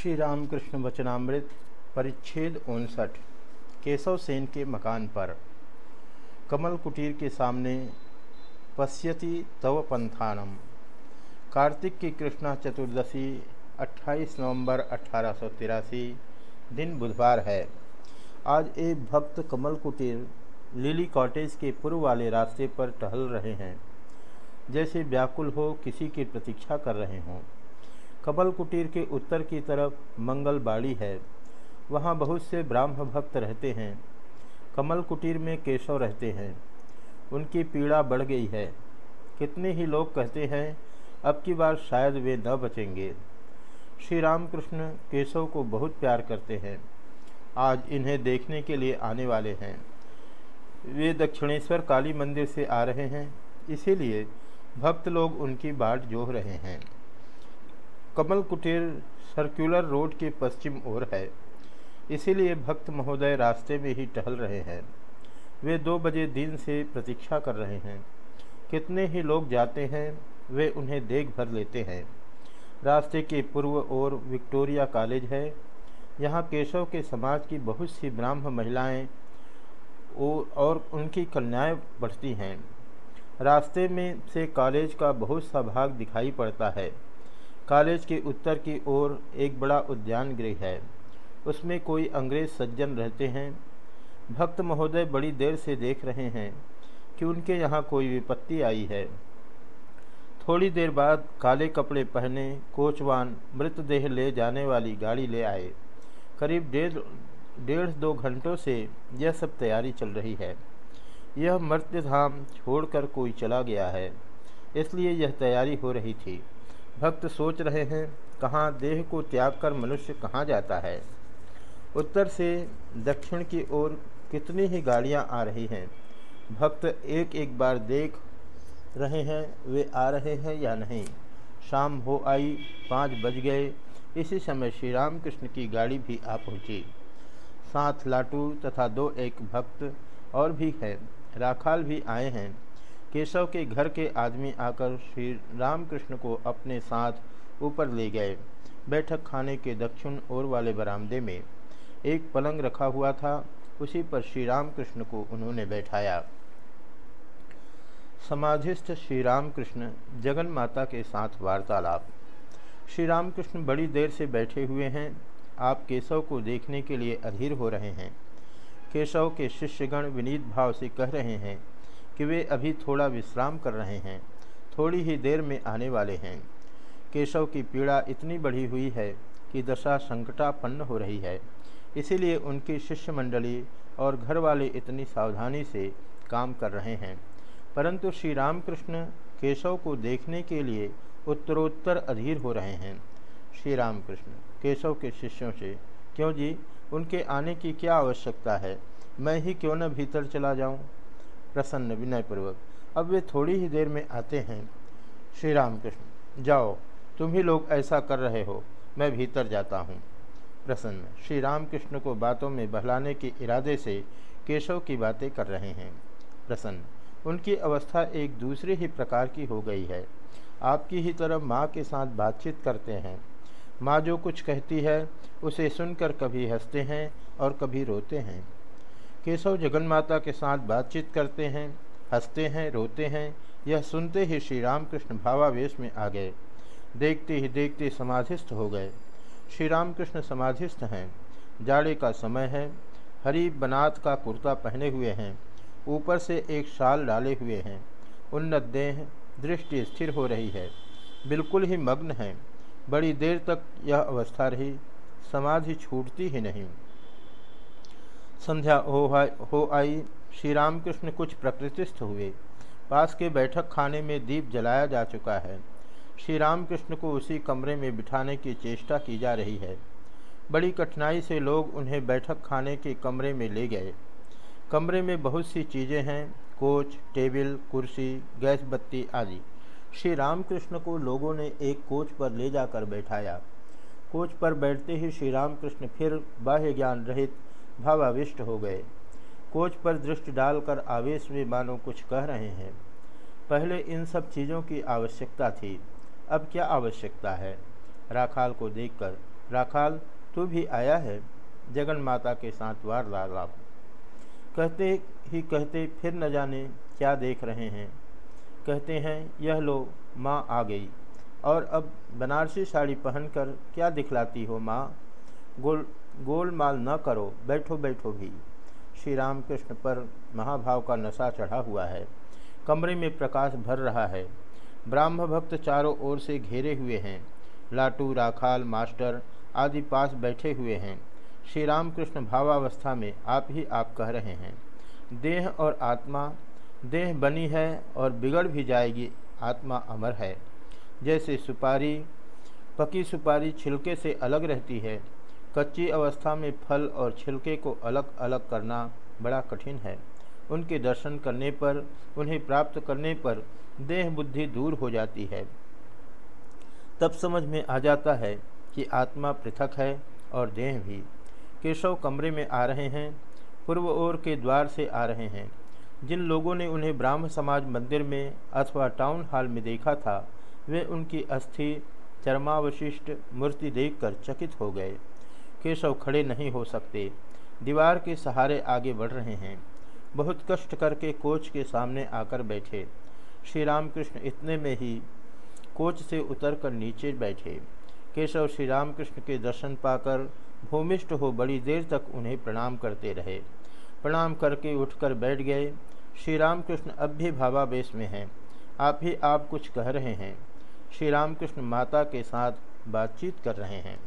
श्री रामकृष्ण वचनामृत, परिच्छेद उनसठ, केशव सेन के मकान पर। कमल कुटीर के सामने पश्यति तव पंथानम। कार्तिक की कृष्णा चतुर्दशी 28 नवंबर अठारह सौ तिरासी, दिन बुधवार है। आज एक भक्त कमल कुटीर लिली कॉटेज के पूर्व वाले रास्ते पर टहल रहे हैं। जैसे व्याकुल हो, किसी की प्रतीक्षा कर रहे हों। कमल कुटीर के उत्तर की तरफ़ मंगल बाड़ी है। वहाँ बहुत से ब्राह्म भक्त रहते हैं। कमल कुटीर में केशव रहते हैं। उनकी पीड़ा बढ़ गई है। कितने ही लोग कहते हैं, अब की बार शायद वे न बचेंगे। श्री रामकृष्ण केशव को बहुत प्यार करते हैं। आज इन्हें देखने के लिए आने वाले हैं। वे दक्षिणेश्वर काली मंदिर से आ रहे हैं। इसीलिए भक्त लोग उनकी बाट जोह रहे हैं। कमल कुटीर सर्कुलर रोड के पश्चिम ओर है। इसीलिए भक्त महोदय रास्ते में ही टहल रहे हैं। वे दो बजे दिन से प्रतीक्षा कर रहे हैं। कितने ही लोग जाते हैं, वे उन्हें देख भर लेते हैं। रास्ते के पूर्व ओर विक्टोरिया कॉलेज है। यहाँ केशव के समाज की बहुत सी ब्राह्म महिलाएँ और उनकी कन्याएँ बढ़ती हैं। रास्ते में से कॉलेज का बहुत सा भाग दिखाई पड़ता है। कॉलेज के उत्तर की ओर एक बड़ा उद्यान गृह है। उसमें कोई अंग्रेज़ सज्जन रहते हैं। भक्त महोदय बड़ी देर से देख रहे हैं कि उनके यहाँ कोई विपत्ति आई है। थोड़ी देर बाद काले कपड़े पहने कोचवान मृतदेह ले जाने वाली गाड़ी ले आए। करीब डेढ़ डेढ़ दो घंटों से यह सब तैयारी चल रही है। यह मृत्यधाम छोड़कर कोई चला गया है, इसलिए यह तैयारी हो रही थी। भक्त सोच रहे हैं, कहाँ देह को त्याग कर मनुष्य कहाँ जाता है? उत्तर से दक्षिण की ओर कितनी ही गाड़ियाँ आ रही हैं? भक्त एक एक बार देख रहे हैं, वे आ रहे हैं या नहीं? शाम हो आई, पाँच बज गए। इसी समय श्री राम कृष्ण की गाड़ी भी आ पहुँची। साथ लाटू तथा दो एक भक्त और भी हैं। राखाल भी आए हैं। केशव के घर के आदमी आकर श्री रामकृष्ण को अपने साथ ऊपर ले गए। बैठक खाने के दक्षिण ओर वाले बरामदे में एक पलंग रखा हुआ था, उसी पर श्री रामकृष्ण को उन्होंने बैठाया। समाधिस्थ श्री रामकृष्ण जगन माता के साथ वार्तालाप। श्री रामकृष्ण बड़ी देर से बैठे हुए हैं। आप केशव को देखने के लिए अधीर हो रहे हैं। केशव के शिष्यगण विनीत भाव से कह रहे हैं कि वे अभी थोड़ा विश्राम कर रहे हैं। थोड़ी ही देर में आने वाले हैं। केशव की पीड़ा इतनी बढ़ी हुई है कि दशा संकटापन्न हो रही है। इसीलिए उनकी शिष्य मंडली और घर वाले इतनी सावधानी से काम कर रहे हैं। परंतु श्री रामकृष्ण केशव को देखने के लिए उत्तरोत्तर अधीर हो रहे हैं। श्री रामकृष्ण केशव के शिष्यों से, क्यों जी? उनके आने की क्या आवश्यकता है? मैं ही क्यों न भीतर चला जाऊँ? प्रसन्न विनयपूर्वक। अब वे थोड़ी ही देर में आते हैं। श्री राम कृष्ण जाओ, तुम ही लोग ऐसा कर रहे हो, मैं भीतर जाता हूँ। प्रसन्न श्री राम कृष्ण को बातों में बहलाने के इरादे से केशव की बातें कर रहे हैं। प्रसन्न, उनकी अवस्था एक दूसरे ही प्रकार की हो गई है। आपकी ही तरह माँ के साथ बातचीत करते हैं। माँ जो कुछ कहती है, उसे सुनकर कभी हँसते हैं और कभी रोते हैं। केशव जगन माता के साथ बातचीत करते हैं, हँसते हैं, रोते हैं। यह सुनते ही श्री रामकृष्ण भावावेश में आ गए। देखते ही देखते समाधिस्थ हो गए। श्री रामकृष्ण समाधिस्थ हैं। जाड़े का समय है। हरी बनात का कुर्ता पहने हुए हैं। ऊपर से एक शाल डाले हुए हैं। उन्नत देह, दृष्टि स्थिर हो रही है। बिल्कुल ही मग्न है। बड़ी देर तक यह अवस्था रही। समाधि छूटती ही नहीं। संध्या हो आई श्री रामकृष्ण कुछ प्रकृतिस्थ हुए। पास के बैठक खाने में दीप जलाया जा चुका है। श्री रामकृष्ण को उसी कमरे में बिठाने की चेष्टा की जा रही है। बड़ी कठिनाई से लोग उन्हें बैठक खाने के कमरे में ले गए। कमरे में बहुत सी चीज़ें हैं, कोच, टेबल, कुर्सी, गैस बत्ती आदि। श्री रामकृष्ण को लोगों ने एक कोच पर ले जाकर बैठाया। कोच पर बैठते ही श्री रामकृष्ण फिर बाह्य ज्ञान रहित भावाविष्ट हो गए। कोच पर दृष्टि डालकर आवेश में मानो कुछ कह रहे हैं। पहले इन सब चीज़ों की आवश्यकता थी। अब क्या आवश्यकता है? राखाल को देखकर, राखाल, तू भी आया है जगन माता के साथ वार्तालाप। कहते ही कहते फिर न जाने क्या देख रहे हैं। कहते हैं, यह लो, माँ आ गई। और अब बनारसी साड़ी पहनकर क्या दिखलाती हो, माँ? गोल गोलमाल न करो, बैठो बैठो भी। श्री रामकृष्ण पर महाभाव का नशा चढ़ा हुआ है। कमरे में प्रकाश भर रहा है। ब्राह्म भक्त चारों ओर से घेरे हुए हैं। लाटू, राखाल, मास्टर आदि पास बैठे हुए हैं। श्री रामकृष्ण भावावस्था में आप ही आप कह रहे हैं। देह और आत्मा, देह बनी है और बिगड़ भी जाएगी, आत्मा अमर है। जैसे सुपारी, पकी सुपारी छिलके से अलग रहती है कच्ची अवस्था में फल और छिलके को अलग अलग करना बड़ा कठिन है। उनके दर्शन करने पर, उन्हें प्राप्त करने पर देह बुद्धि दूर हो जाती है। तब समझ में आ जाता है कि आत्मा पृथक है और देह भी। केशव कमरे में आ रहे हैं, पूर्व ओर के द्वार से आ रहे हैं। जिन लोगों ने उन्हें ब्राह्म समाज मंदिर में अथवा टाउन हॉल में देखा था, वे उनकी अस्थि, चरमावशिष्ट मूर्ति देखकर चकित हो गए। केशव खड़े नहीं हो सकते। दीवार के सहारे आगे बढ़ रहे हैं। बहुत कष्ट करके कोच के सामने आकर बैठे। श्री रामकृष्ण इतने में ही कोच से उतरकर नीचे बैठे। केशव श्री रामकृष्ण के दर्शन पाकर भूमिष्ठ हो बड़ी देर तक उन्हें प्रणाम करते रहे। प्रणाम करके उठकर बैठ गए। श्री रामकृष्ण अब भी भावावेश में हैं। आप ही आप कुछ कह रहे हैं। श्री रामकृष्ण माता के साथ बातचीत कर रहे हैं।